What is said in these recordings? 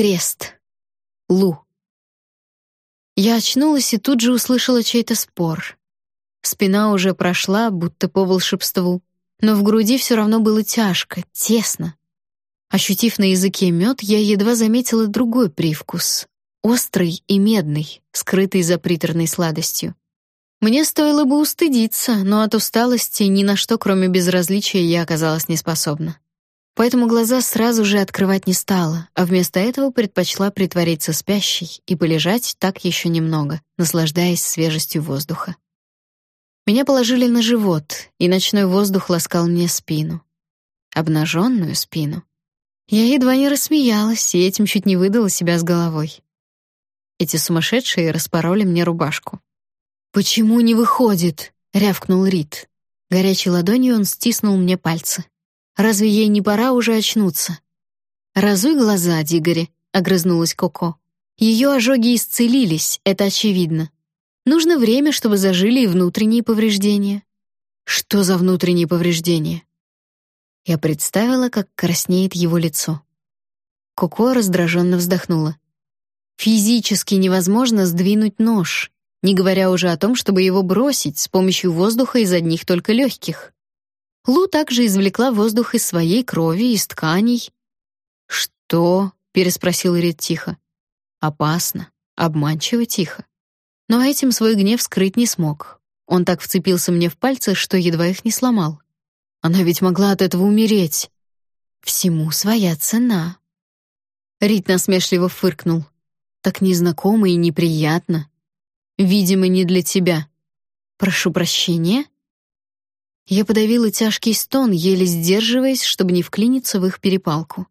Крест. Лу. Я очнулась и тут же услышала чей-то спор. Спина уже прошла, будто по волшебству, но в груди все равно было тяжко, тесно. Ощутив на языке мед, я едва заметила другой привкус — острый и медный, скрытый за приторной сладостью. Мне стоило бы устыдиться, но от усталости ни на что, кроме безразличия, я оказалась неспособна. Поэтому глаза сразу же открывать не стала, а вместо этого предпочла притвориться спящей и полежать так еще немного, наслаждаясь свежестью воздуха. Меня положили на живот, и ночной воздух ласкал мне спину. Обнаженную спину. Я едва не рассмеялась, и этим чуть не выдала себя с головой. Эти сумасшедшие распороли мне рубашку. «Почему не выходит?» — рявкнул Рид. Горячей ладонью он стиснул мне пальцы. «Разве ей не пора уже очнуться?» «Разуй глаза, Дигори», — огрызнулась Коко. Ее ожоги исцелились, это очевидно. Нужно время, чтобы зажили и внутренние повреждения. Что за внутренние повреждения? Я представила, как краснеет его лицо. Коко раздраженно вздохнула. Физически невозможно сдвинуть нож не говоря уже о том, чтобы его бросить с помощью воздуха из одних только легких. Лу также извлекла воздух из своей крови, из тканей. «Что?» — переспросил Рид тихо. «Опасно, обманчиво тихо». Но этим свой гнев скрыть не смог. Он так вцепился мне в пальцы, что едва их не сломал. Она ведь могла от этого умереть. Всему своя цена. Рид насмешливо фыркнул. Так незнакомо и неприятно. Видимо, не для тебя. Прошу прощения. Я подавила тяжкий стон, еле сдерживаясь, чтобы не вклиниться в их перепалку.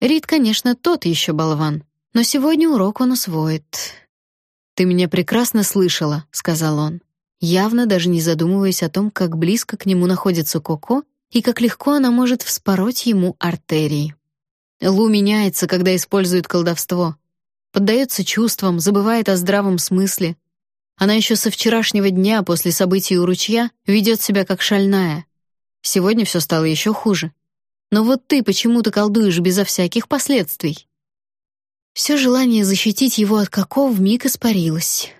Рид, конечно, тот еще болван, но сегодня урок он усвоит. Ты меня прекрасно слышала, сказал он, явно даже не задумываясь о том, как близко к нему находится Коко и как легко она может вспороть ему артерии. Лу меняется, когда использует колдовство. Поддается чувствам, забывает о здравом смысле, она еще со вчерашнего дня после событий у ручья ведет себя как шальная. Сегодня все стало еще хуже. Но вот ты почему-то колдуешь безо всяких последствий. Все желание защитить его от какого вмиг испарилось.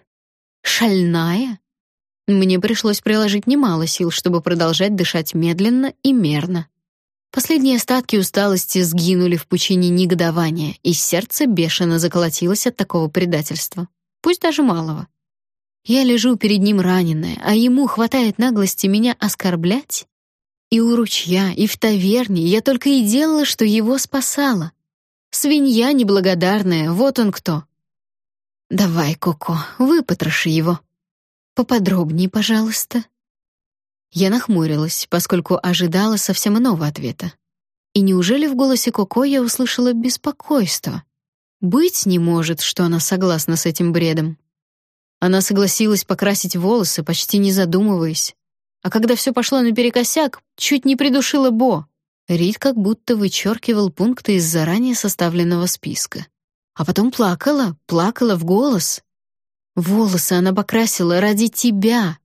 Шальная? Мне пришлось приложить немало сил, чтобы продолжать дышать медленно и мерно. Последние остатки усталости сгинули в пучине негодования, и сердце бешено заколотилось от такого предательства, пусть даже малого. Я лежу перед ним раненая, а ему хватает наглости меня оскорблять? И у ручья, и в таверне я только и делала, что его спасала. Свинья неблагодарная, вот он кто. Давай, Коко, выпотроши его. Поподробнее, пожалуйста. Я нахмурилась, поскольку ожидала совсем иного ответа. И неужели в голосе Коко я услышала беспокойство? Быть не может, что она согласна с этим бредом. Она согласилась покрасить волосы, почти не задумываясь. А когда все пошло наперекосяк, чуть не придушила Бо. Рид как будто вычеркивал пункты из заранее составленного списка. А потом плакала, плакала в голос. Волосы она покрасила ради тебя.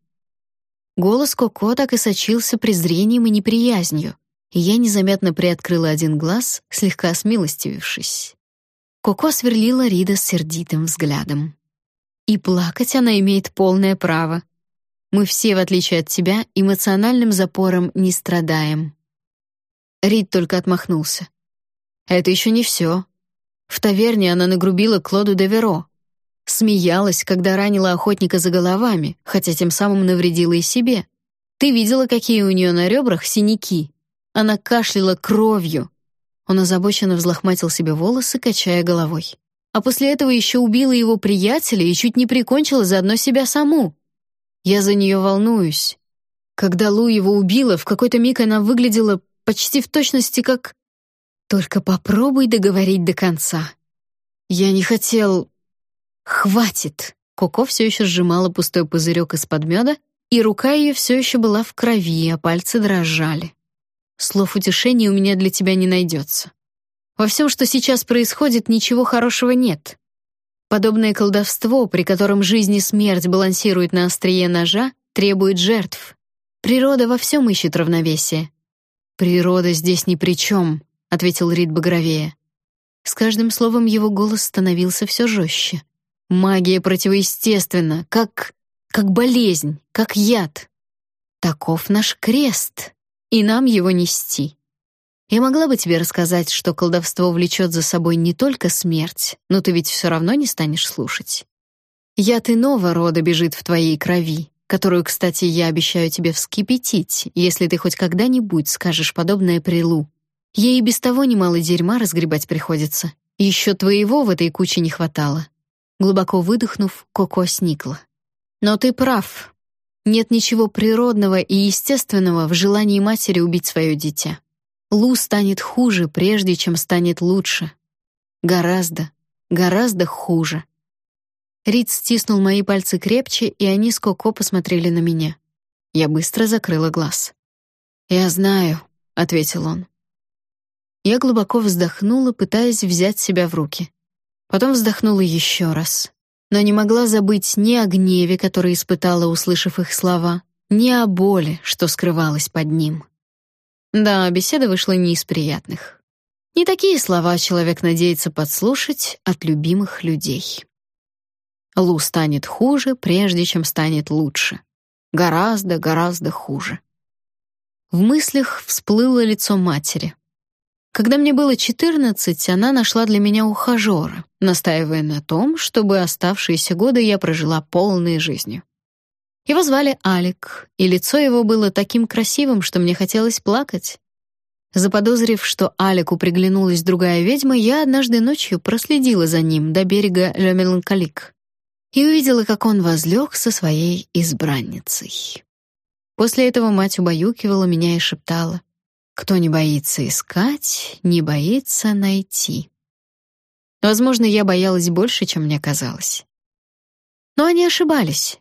Голос Коко так и сочился презрением и неприязнью, и я незаметно приоткрыла один глаз, слегка смилостивившись. Коко сверлила Рида сердитым взглядом. И плакать она имеет полное право. Мы все, в отличие от тебя, эмоциональным запором не страдаем. Рид только отмахнулся. Это еще не все. В таверне она нагрубила Клоду де Веро. Смеялась, когда ранила охотника за головами, хотя тем самым навредила и себе. Ты видела, какие у нее на ребрах синяки? Она кашляла кровью. Он озабоченно взлохматил себе волосы, качая головой а после этого еще убила его приятеля и чуть не прикончила заодно себя саму. Я за нее волнуюсь. Когда Лу его убила, в какой-то миг она выглядела почти в точности как... Только попробуй договорить до конца. Я не хотел... Хватит. Коко все еще сжимала пустой пузырек из-под меда, и рука ее все еще была в крови, а пальцы дрожали. Слов утешения у меня для тебя не найдется. Во всем, что сейчас происходит, ничего хорошего нет. Подобное колдовство, при котором жизнь и смерть балансируют на острие ножа, требует жертв. Природа во всем ищет равновесие. «Природа здесь ни при чем», — ответил Рид багровее. С каждым словом его голос становился все жестче. Магия противоестественна, как как болезнь, как яд. Таков наш крест, и нам его нести. Я могла бы тебе рассказать, что колдовство влечет за собой не только смерть, но ты ведь все равно не станешь слушать. Яд иного рода бежит в твоей крови, которую, кстати, я обещаю тебе вскипятить, если ты хоть когда-нибудь скажешь подобное Прилу. Ей и без того немало дерьма разгребать приходится. Еще твоего в этой куче не хватало. Глубоко выдохнув, Коко сникла. Но ты прав. Нет ничего природного и естественного в желании матери убить свое дитя. Лу станет хуже, прежде чем станет лучше. Гораздо, гораздо хуже. Рид стиснул мои пальцы крепче, и они с Коко посмотрели на меня. Я быстро закрыла глаз. «Я знаю», — ответил он. Я глубоко вздохнула, пытаясь взять себя в руки. Потом вздохнула еще раз но не могла забыть ни о гневе, который испытала, услышав их слова, ни о боли, что скрывалось под ним. Да, беседа вышла не из приятных. Не такие слова человек надеется подслушать от любимых людей. Лу станет хуже, прежде чем станет лучше. Гораздо, гораздо хуже. В мыслях всплыло лицо матери. Когда мне было 14, она нашла для меня ухажера, настаивая на том, чтобы оставшиеся годы я прожила полной жизнью. Его звали Алик, и лицо его было таким красивым, что мне хотелось плакать. Заподозрив, что Алику приглянулась другая ведьма, я однажды ночью проследила за ним до берега Ле Меланколик и увидела, как он возлег со своей избранницей. После этого мать убаюкивала меня и шептала: кто не боится искать, не боится найти. Возможно, я боялась больше, чем мне казалось. Но они ошибались.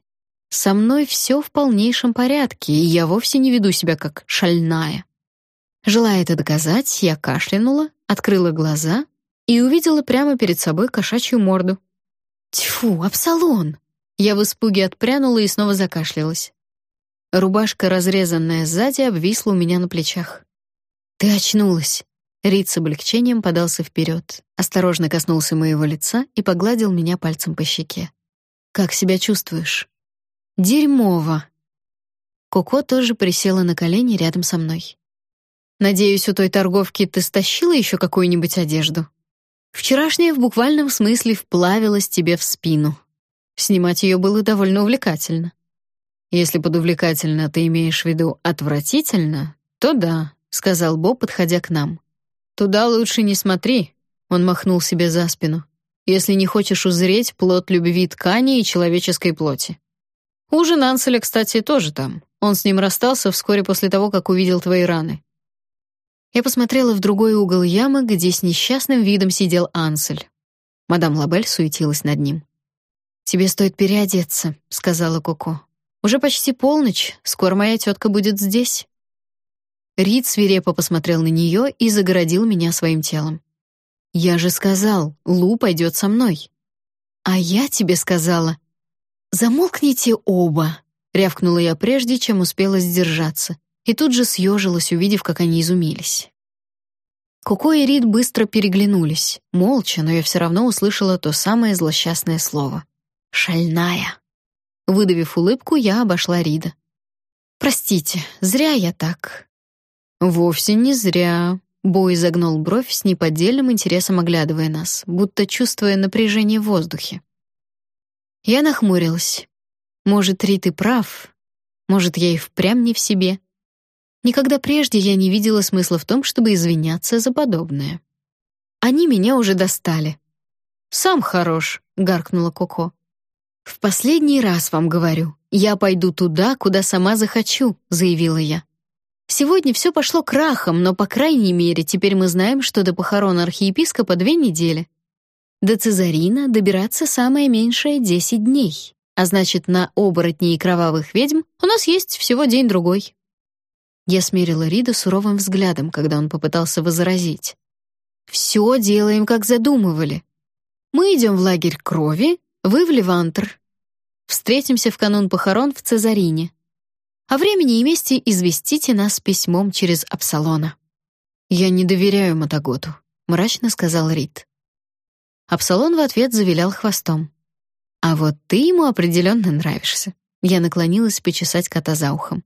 Со мной все в полнейшем порядке, и я вовсе не веду себя как шальная. Желая это доказать, я кашлянула, открыла глаза и увидела прямо перед собой кошачью морду. Тьфу, Апсалон! Я в испуге отпрянула и снова закашлялась. Рубашка, разрезанная сзади, обвисла у меня на плечах. «Ты очнулась!» Рид с облегчением подался вперед, осторожно коснулся моего лица и погладил меня пальцем по щеке. «Как себя чувствуешь?» «Дерьмово!» Коко тоже присела на колени рядом со мной. «Надеюсь, у той торговки ты стащила еще какую-нибудь одежду? Вчерашняя в буквальном смысле вплавилась тебе в спину. Снимать ее было довольно увлекательно. Если под увлекательно ты имеешь в виду отвратительно, то да, сказал Боб, подходя к нам. Туда лучше не смотри, он махнул себе за спину. Если не хочешь узреть плод любви ткани и человеческой плоти. Ужин Анселя, кстати, тоже там. Он с ним расстался вскоре после того, как увидел твои раны. Я посмотрела в другой угол ямы, где с несчастным видом сидел Ансель. Мадам Лабель суетилась над ним. «Тебе стоит переодеться», — сказала Коко. «Уже почти полночь, скоро моя тетка будет здесь». Рид свирепо посмотрел на нее и загородил меня своим телом. «Я же сказал, Лу пойдет со мной». «А я тебе сказала». «Замолкните оба», — рявкнула я прежде, чем успела сдержаться, и тут же съежилась, увидев, как они изумились. Коко и Рид быстро переглянулись, молча, но я все равно услышала то самое злосчастное слово. «Шальная». Выдавив улыбку, я обошла Рида. «Простите, зря я так. Вовсе не зря. Бой загнул бровь с неподдельным интересом оглядывая нас, будто чувствуя напряжение в воздухе. Я нахмурилась. Может, Рит и прав. Может, я и впрямь не в себе. Никогда прежде я не видела смысла в том, чтобы извиняться за подобное. Они меня уже достали. «Сам хорош», — гаркнула Коко. «В последний раз вам говорю, я пойду туда, куда сама захочу», — заявила я. Сегодня все пошло крахом, но, по крайней мере, теперь мы знаем, что до похорон архиепископа две недели. До Цезарина добираться самое меньшее десять дней, а значит, на оборотней и кровавых ведьм у нас есть всего день-другой. Я смерила Рида суровым взглядом, когда он попытался возразить. «Все делаем, как задумывали. Мы идем в лагерь крови, вы в Левантр. Встретимся в канун похорон в Цезарине. О времени и месте известите нас письмом через Апсалона. Я не доверяю Матаготу, мрачно сказал Рид. Апсалон в ответ завилял хвостом. «А вот ты ему определенно нравишься». Я наклонилась почесать кота за ухом.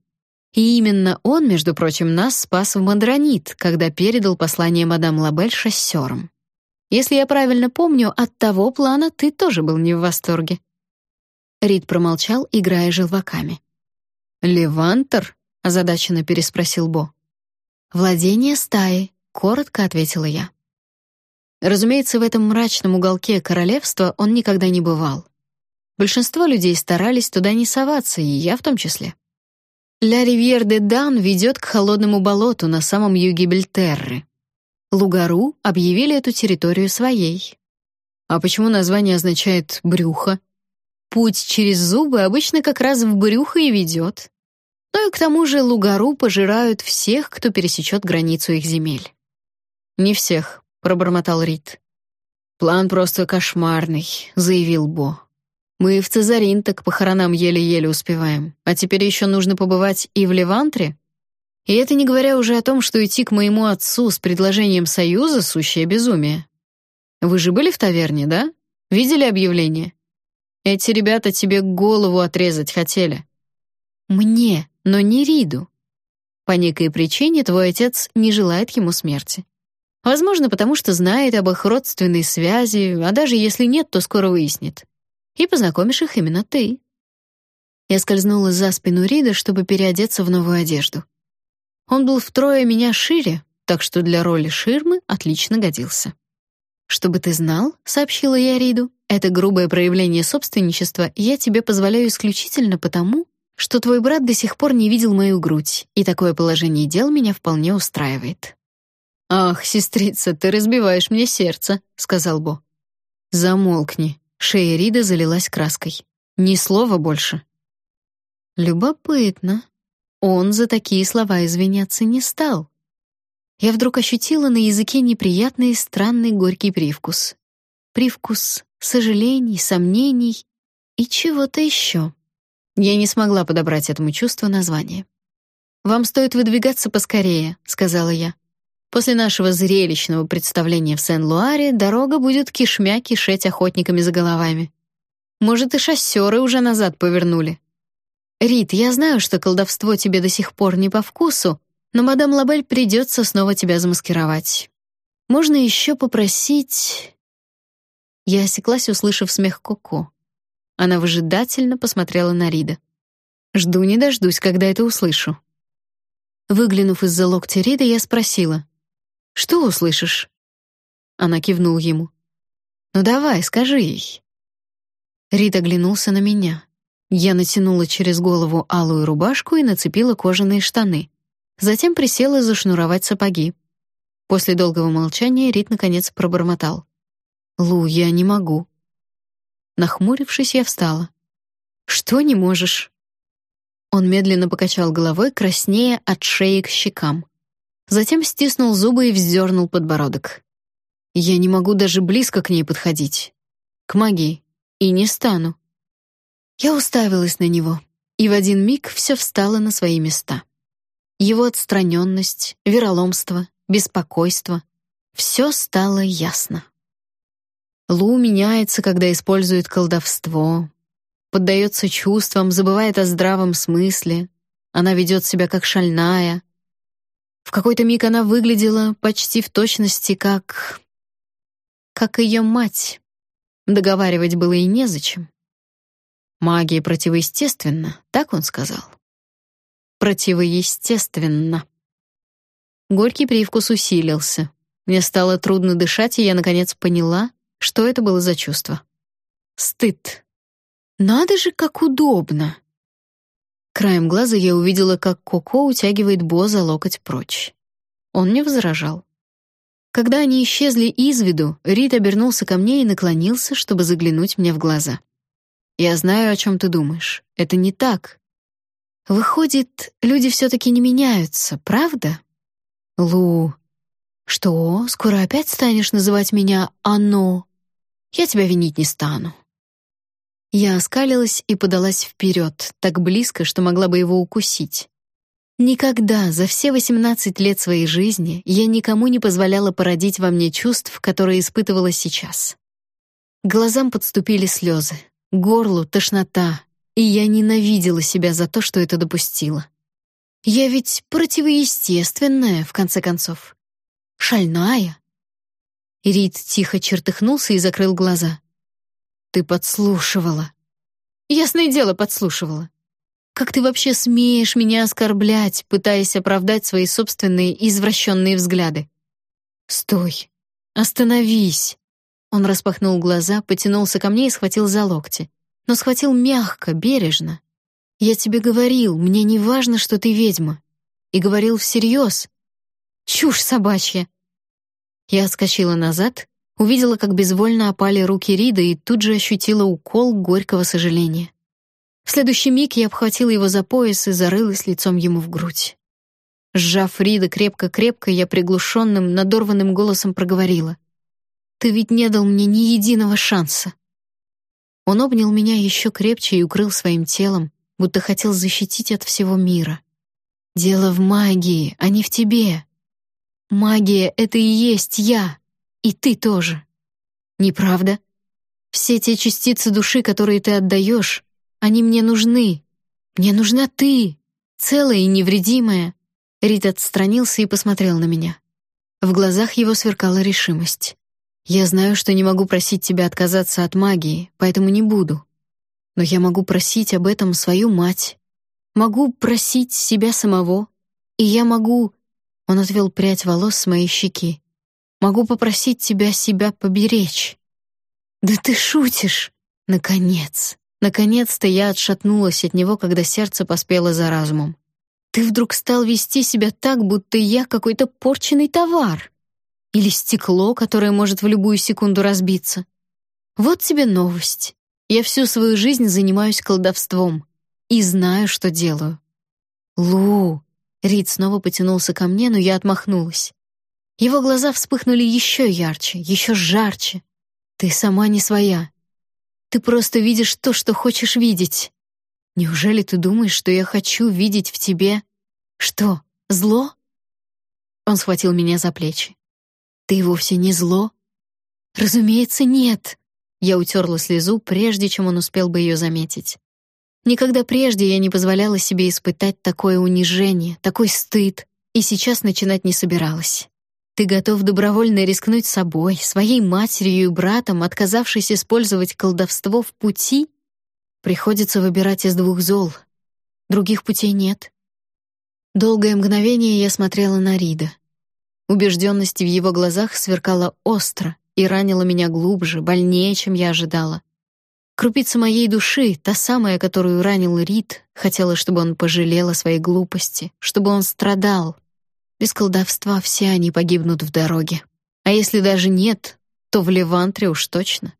И именно он, между прочим, нас спас в Мадронит, когда передал послание мадам Лабель шоссерам. Если я правильно помню, от того плана ты тоже был не в восторге. Рид промолчал, играя желваками. «Левантер?» — озадаченно переспросил Бо. «Владение стаи», — коротко ответила я. Разумеется, в этом мрачном уголке королевства он никогда не бывал. Большинство людей старались туда не соваться, и я в том числе. Ля Ривьер де Дан ведет к холодному болоту на самом юге Бельтерры. Лугару объявили эту территорию своей. А почему название означает «брюхо»? Путь через зубы обычно как раз в брюхо и ведет. Ну и к тому же Лугару пожирают всех, кто пересечет границу их земель. «Не всех», — пробормотал Рид. «План просто кошмарный», — заявил Бо. Мы в Цезарин так похоронам еле-еле успеваем. А теперь еще нужно побывать и в Левантре? И это не говоря уже о том, что идти к моему отцу с предложением союза — сущее безумие. Вы же были в таверне, да? Видели объявление? Эти ребята тебе голову отрезать хотели. Мне, но не Риду. По некой причине твой отец не желает ему смерти. Возможно, потому что знает об их родственной связи, а даже если нет, то скоро выяснит и познакомишь их именно ты. Я скользнула за спину Рида, чтобы переодеться в новую одежду. Он был втрое меня шире, так что для роли ширмы отлично годился. «Чтобы ты знал», — сообщила я Риду, «это грубое проявление собственничества я тебе позволяю исключительно потому, что твой брат до сих пор не видел мою грудь, и такое положение дел меня вполне устраивает». «Ах, сестрица, ты разбиваешь мне сердце», — сказал Бо. «Замолкни», Шея Рида залилась краской. Ни слова больше. Любопытно. Он за такие слова извиняться не стал. Я вдруг ощутила на языке неприятный странный горький привкус. Привкус сожалений, сомнений и чего-то еще. Я не смогла подобрать этому чувству название. «Вам стоит выдвигаться поскорее», — сказала я. После нашего зрелищного представления в Сен-Луаре дорога будет кишмя кишеть охотниками за головами. Может, и шоссеры уже назад повернули. Рит, я знаю, что колдовство тебе до сих пор не по вкусу, но мадам Лабель придется снова тебя замаскировать. Можно еще попросить...» Я осеклась, услышав смех Коко. Она выжидательно посмотрела на Рида. «Жду не дождусь, когда это услышу». Выглянув из-за локтя Рида, я спросила. Что услышишь?» Она кивнул ему. «Ну давай, скажи ей». Рид оглянулся на меня. Я натянула через голову алую рубашку и нацепила кожаные штаны. Затем присела зашнуровать сапоги. После долгого молчания Рид наконец пробормотал. «Лу, я не могу». Нахмурившись, я встала. «Что не можешь?» Он медленно покачал головой, краснея от шеи к щекам. Затем стиснул зубы и вздернул подбородок. «Я не могу даже близко к ней подходить. К магии. И не стану». Я уставилась на него, и в один миг все встало на свои места. Его отстраненность, вероломство, беспокойство — все стало ясно. Лу меняется, когда использует колдовство, поддается чувствам, забывает о здравом смысле, она ведет себя как шальная, в какой-то миг она выглядела почти в точности как... как ее мать. Договаривать было и незачем. Магия противоестественна, так он сказал. Противоестественно. Горький привкус усилился. Мне стало трудно дышать, и я наконец поняла, что это было за чувство. Стыд. Надо же, как удобно. Краем глаза я увидела, как Коко утягивает Бо за локоть прочь. Он не возражал. Когда они исчезли из виду, Рид обернулся ко мне и наклонился, чтобы заглянуть мне в глаза. «Я знаю, о чем ты думаешь. Это не так. Выходит, люди все-таки не меняются, правда?» «Лу...» «Что, скоро опять станешь называть меня «оно»?» «Я тебя винить не стану. Я оскалилась и подалась вперед, так близко, что могла бы его укусить. Никогда за все 18 лет своей жизни я никому не позволяла породить во мне чувств, которые испытывала сейчас. глазам подступили слезы, горлу тошнота, и я ненавидела себя за то, что это допустила. Я ведь противоестественная, в конце концов. Шальная. Рид тихо чертыхнулся и закрыл глаза. Ты подслушивала. Ясное дело, подслушивала. Как ты вообще смеешь меня оскорблять, пытаясь оправдать свои собственные извращенные взгляды? Стой. Остановись. Он распахнул глаза, потянулся ко мне и схватил за локти, но схватил мягко, бережно. Я тебе говорил, мне не важно, что ты ведьма, и говорил всерьез. Чушь собачья. Я отскочила назад, увидела, как безвольно опали руки Рида и тут же ощутила укол горького сожаления. В следующий миг я обхватила его за пояс и зарылась лицом ему в грудь. Сжав Рида крепко-крепко, я приглушенным, надорванным голосом проговорила. «Ты ведь не дал мне ни единого шанса». Он обнял меня еще крепче и укрыл своим телом, будто хотел защитить от всего мира. «Дело в магии, а не в тебе. Магия — это и есть я, и ты тоже. Неправда? Все те частицы души, которые ты отдаешь, они мне нужны. Мне нужна ты, целая и невредимая. Рид отстранился и посмотрел на меня. В глазах его сверкала решимость. Я знаю, что не могу просить тебя отказаться от магии, поэтому не буду. Но я могу просить об этом свою мать. Могу просить себя самого. И я могу... Он отвел прядь волос с моей щеки. Могу попросить тебя себя поберечь. Да ты шутишь. Наконец. Наконец-то я отшатнулась от него, когда сердце поспело за разумом. Ты вдруг стал вести себя так, будто я какой-то порченный товар. Или стекло, которое может в любую секунду разбиться. Вот тебе новость. Я всю свою жизнь занимаюсь колдовством и знаю, что делаю. Лу, Рид снова потянулся ко мне, но я отмахнулась. Его глаза вспыхнули еще ярче, еще жарче. Ты сама не своя. Ты просто видишь то, что хочешь видеть. Неужели ты думаешь, что я хочу видеть в тебе что? Зло? Он схватил меня за плечи. Ты вовсе не зло? Разумеется, нет. Я утерла слезу, прежде чем он успел бы ее заметить. Никогда прежде я не позволяла себе испытать такое унижение, такой стыд, и сейчас начинать не собиралась. Ты готов добровольно рискнуть собой, своей матерью и братом, отказавшись использовать колдовство в пути? Приходится выбирать из двух зол. Других путей нет. Долгое мгновение я смотрела на Рида. Убежденность в его глазах сверкала остро и ранила меня глубже, больнее, чем я ожидала. Крупица моей души, та самая, которую ранил Рид, хотела, чтобы он пожалел о своей глупости, чтобы он страдал, без колдовства все они погибнут в дороге. А если даже нет, то в Левантре уж точно.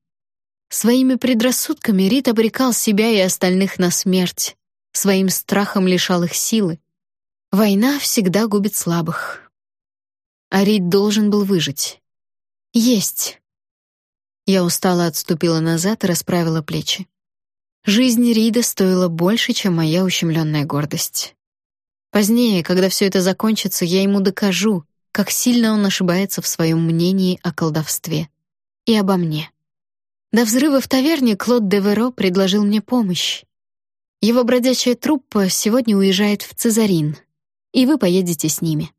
Своими предрассудками Рит обрекал себя и остальных на смерть, своим страхом лишал их силы. Война всегда губит слабых. А Рид должен был выжить. Есть. Я устало отступила назад и расправила плечи. Жизнь Рида стоила больше, чем моя ущемленная гордость. Позднее, когда все это закончится, я ему докажу, как сильно он ошибается в своем мнении о колдовстве и обо мне. До взрыва в таверне Клод де Веро предложил мне помощь. Его бродячая труппа сегодня уезжает в Цезарин, и вы поедете с ними.